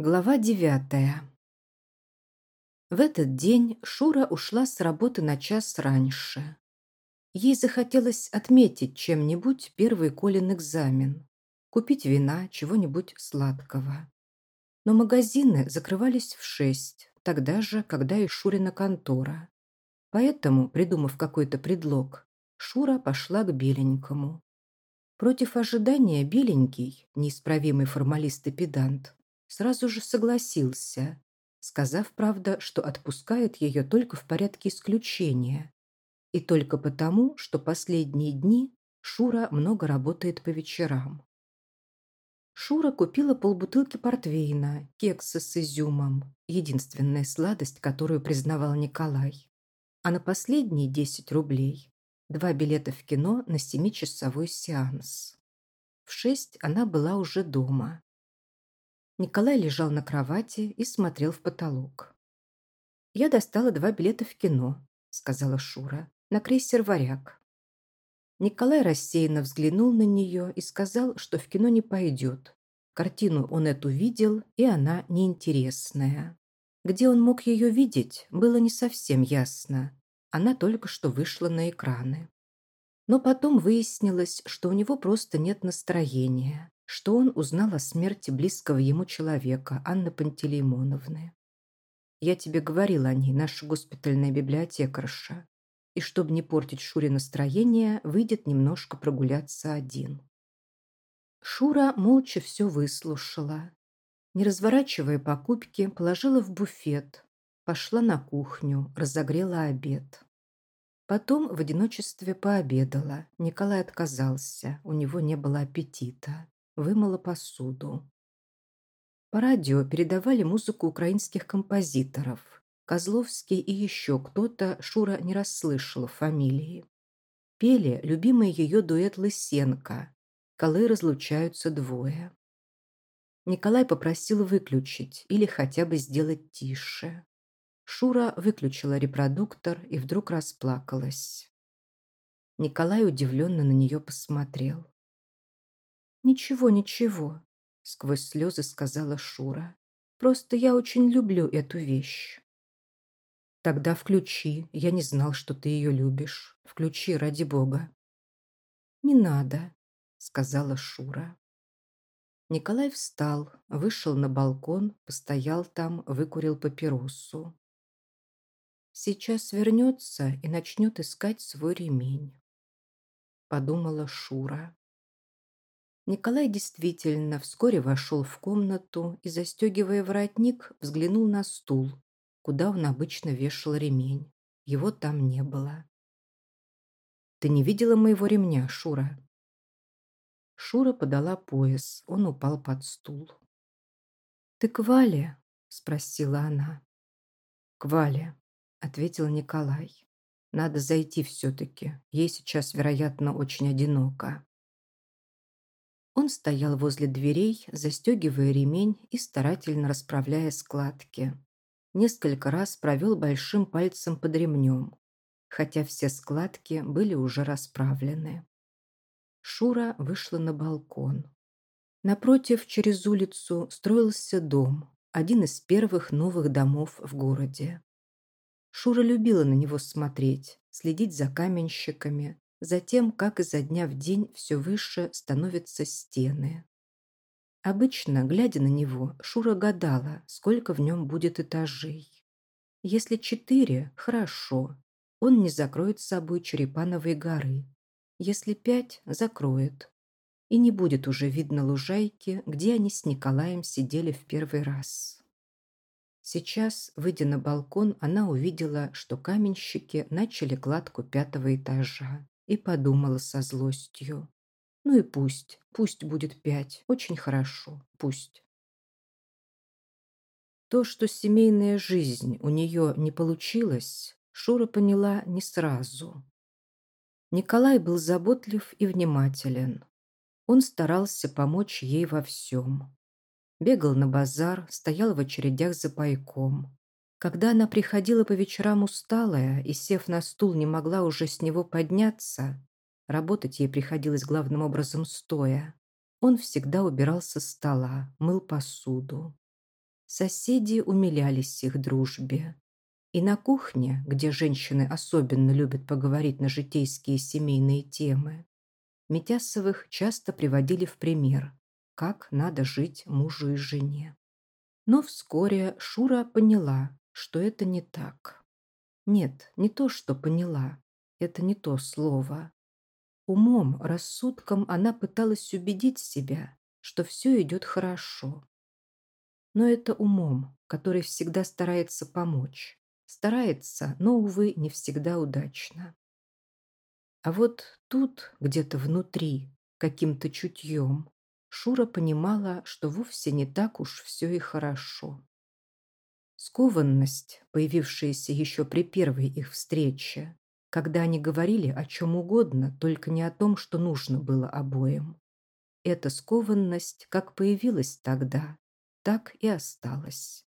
Глава девятая. В этот день Шура ушла с работы на час раньше. Ей захотелось отметить чем-нибудь первый Колин экзамен, купить вина, чего-нибудь сладкого. Но магазины закрывались в шесть, тогда же, когда и Шурина контора. Поэтому, придумав какой-то предлог, Шура пошла к Беленькому. Против ожидания Беленький, неисправимый формалист и педант, сразу же согласился, сказав, правда, что отпускает ее только в порядке исключения. И только потому, что последние дни Шура много работает по вечерам. Шура купила полбутылки портвейна, кексы с изюмом, единственная сладость, которую признавал Николай. А на последние 10 рублей два билета в кино на семичасовой сеанс. В шесть она была уже дома. Николай лежал на кровати и смотрел в потолок. «Я достала два билета в кино», — сказала Шура, — «на крейсер «Варяг». Николай рассеянно взглянул на нее и сказал, что в кино не пойдет. Картину он эту видел, и она неинтересная. Где он мог ее видеть, было не совсем ясно. Она только что вышла на экраны. Но потом выяснилось, что у него просто нет настроения что он узнал о смерти близкого ему человека, Анны Пантелеймоновны. Я тебе говорила о ней, наша госпитальная библиотекарша. И чтобы не портить Шуре настроение, выйдет немножко прогуляться один. Шура молча все выслушала. Не разворачивая покупки, положила в буфет, пошла на кухню, разогрела обед. Потом в одиночестве пообедала. Николай отказался, у него не было аппетита вымыла посуду. По радио передавали музыку украинских композиторов. Козловский и еще кто-то Шура не расслышала фамилии. Пели любимый ее дуэт Лысенко «Колы разлучаются двое». Николай попросил выключить или хотя бы сделать тише. Шура выключила репродуктор и вдруг расплакалась. Николай удивленно на нее посмотрел. «Ничего, ничего», — сквозь слезы сказала Шура. «Просто я очень люблю эту вещь». «Тогда включи. Я не знал, что ты ее любишь. Включи, ради бога». «Не надо», — сказала Шура. Николай встал, вышел на балкон, постоял там, выкурил папиросу. «Сейчас вернется и начнет искать свой ремень», — подумала Шура. Николай действительно вскоре вошел в комнату и, застегивая воротник, взглянул на стул, куда он обычно вешал ремень. Его там не было. «Ты не видела моего ремня, Шура?» Шура подала пояс, он упал под стул. «Ты к Вале?» – спросила она. «К Вале», – ответил Николай. «Надо зайти все-таки. Ей сейчас, вероятно, очень одиноко». Он стоял возле дверей, застегивая ремень и старательно расправляя складки. Несколько раз провел большим пальцем под ремнем, хотя все складки были уже расправлены. Шура вышла на балкон. Напротив, через улицу, строился дом, один из первых новых домов в городе. Шура любила на него смотреть, следить за каменщиками, Затем, как изо дня в день все выше становятся стены. Обычно, глядя на него, Шура гадала, сколько в нем будет этажей. Если четыре – хорошо, он не закроет с собой Черепановой горы. Если пять – закроет. И не будет уже видно лужайки, где они с Николаем сидели в первый раз. Сейчас, выйдя на балкон, она увидела, что каменщики начали кладку пятого этажа и подумала со злостью. Ну и пусть, пусть будет пять, очень хорошо, пусть. То, что семейная жизнь у нее не получилась, Шура поняла не сразу. Николай был заботлив и внимателен. Он старался помочь ей во всем. Бегал на базар, стоял в очередях за пайком. Когда она приходила по вечерам усталая и, сев на стул, не могла уже с него подняться, работать ей приходилось главным образом стоя, он всегда убирал со стола, мыл посуду. Соседи умилялись их дружбе. И на кухне, где женщины особенно любят поговорить на житейские семейные темы, Митясовых часто приводили в пример, как надо жить мужу и жене. Но вскоре Шура поняла, что это не так. Нет, не то, что поняла. Это не то слово. Умом, рассудком она пыталась убедить себя, что все идет хорошо. Но это умом, который всегда старается помочь. Старается, но, увы, не всегда удачно. А вот тут, где-то внутри, каким-то чутьем, Шура понимала, что вовсе не так уж все и хорошо. Скованность, появившаяся еще при первой их встрече, когда они говорили о чем угодно, только не о том, что нужно было обоим. Эта скованность как появилась тогда, так и осталась.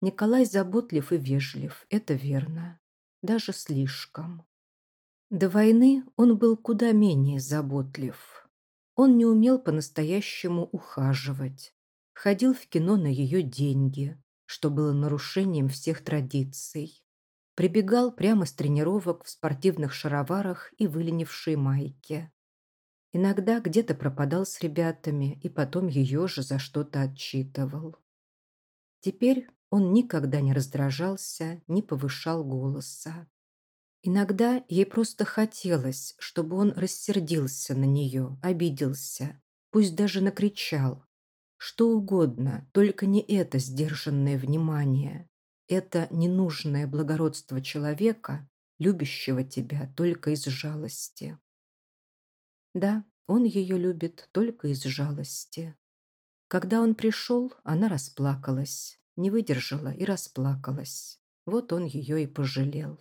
Николай заботлив и вежлив, это верно, даже слишком. До войны он был куда менее заботлив. Он не умел по-настоящему ухаживать, ходил в кино на ее деньги, что было нарушением всех традиций. Прибегал прямо с тренировок в спортивных шароварах и выленившей майке. Иногда где-то пропадал с ребятами и потом ее же за что-то отчитывал. Теперь он никогда не раздражался, не повышал голоса. Иногда ей просто хотелось, чтобы он рассердился на нее, обиделся, пусть даже накричал. Что угодно, только не это сдержанное внимание, это ненужное благородство человека, любящего тебя только из жалости. Да, он ее любит только из жалости. Когда он пришел, она расплакалась, не выдержала и расплакалась. Вот он ее и пожалел.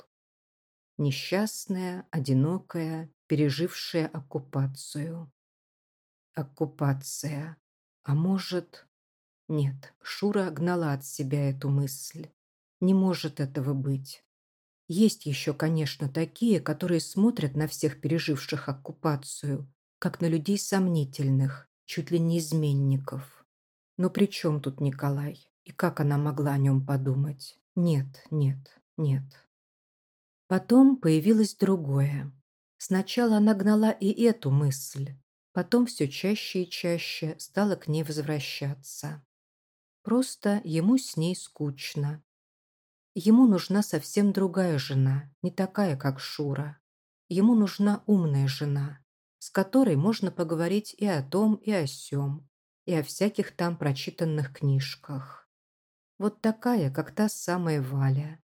Несчастная, одинокая, пережившая оккупацию. Оккупация. А может... Нет, Шура гнала от себя эту мысль. Не может этого быть. Есть еще, конечно, такие, которые смотрят на всех переживших оккупацию, как на людей сомнительных, чуть ли не изменников. Но при чем тут Николай? И как она могла о нем подумать? Нет, нет, нет. Потом появилось другое. Сначала она гнала и эту мысль, потом все чаще и чаще стала к ней возвращаться. Просто ему с ней скучно. Ему нужна совсем другая жена, не такая, как Шура. Ему нужна умная жена, с которой можно поговорить и о том, и о сём, и о всяких там прочитанных книжках. Вот такая, как та самая Валя.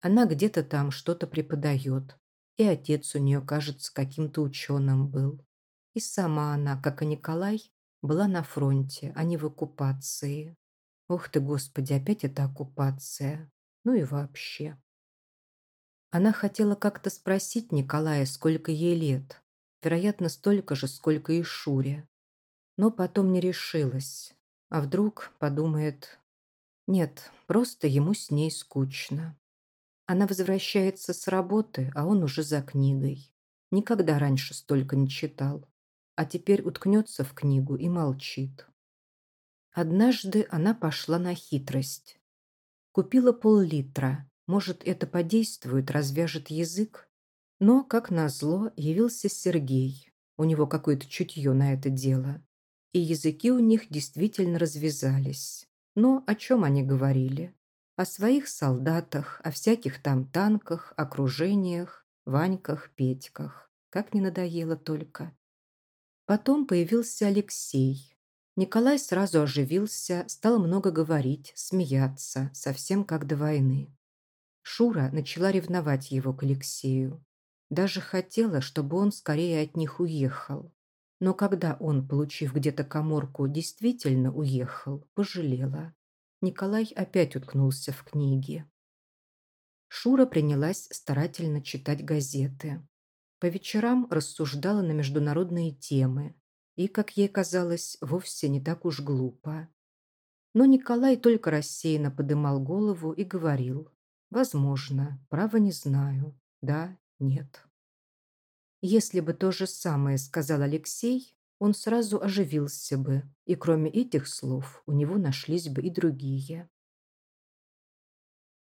Она где-то там что-то преподает, и отец у нее, кажется, каким-то ученым был. И сама она, как и Николай, была на фронте, а не в оккупации. Ух ты, Господи, опять эта оккупация ну и вообще. Она хотела как-то спросить Николая, сколько ей лет. Вероятно, столько же, сколько и Шуре. Но потом не решилась. А вдруг подумает... Нет, просто ему с ней скучно. Она возвращается с работы, а он уже за книгой. Никогда раньше столько не читал. А теперь уткнется в книгу и молчит. Однажды она пошла на хитрость. Купила пол-литра. Может, это подействует, развяжет язык? Но, как назло, явился Сергей. У него какое-то чутье на это дело. И языки у них действительно развязались. Но о чем они говорили? О своих солдатах, о всяких там танках, окружениях, Ваньках, Петьках. Как не надоело только. Потом появился Алексей. Николай сразу оживился, стал много говорить, смеяться, совсем как до войны. Шура начала ревновать его к Алексею. Даже хотела, чтобы он скорее от них уехал. Но когда он, получив где-то коморку, действительно уехал, пожалела. Николай опять уткнулся в книги. Шура принялась старательно читать газеты. По вечерам рассуждала на международные темы, и, как ей казалось, вовсе не так уж глупо. Но Николай только рассеянно подымал голову и говорил «Возможно, право не знаю, да, нет». Если бы то же самое сказал Алексей, он сразу оживился бы, и кроме этих слов у него нашлись бы и другие.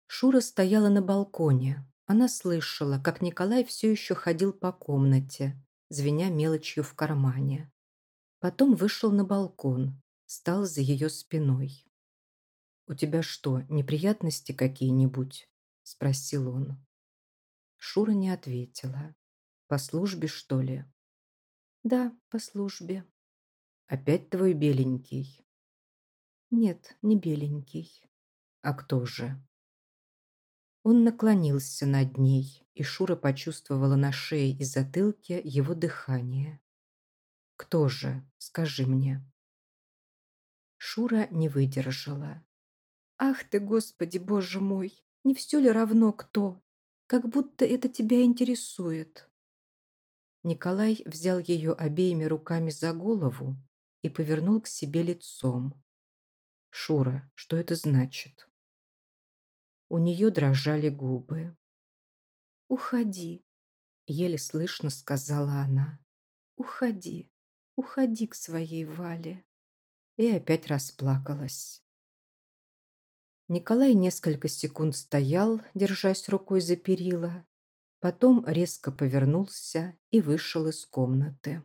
Шура стояла на балконе. Она слышала, как Николай все еще ходил по комнате, звеня мелочью в кармане. Потом вышел на балкон, стал за ее спиной. «У тебя что, неприятности какие-нибудь?» – спросил он. Шура не ответила. «По службе, что ли?» «Да, по службе». «Опять твой беленький?» «Нет, не беленький». «А кто же?» Он наклонился над ней, и Шура почувствовала на шее и затылке его дыхание. «Кто же? Скажи мне». Шура не выдержала. «Ах ты, Господи, Боже мой! Не все ли равно кто? Как будто это тебя интересует». Николай взял ее обеими руками за голову и повернул к себе лицом. «Шура, что это значит?» У нее дрожали губы. «Уходи», — еле слышно сказала она. «Уходи, уходи к своей Вале». И опять расплакалась. Николай несколько секунд стоял, держась рукой за перила, потом резко повернулся и вышел из комнаты.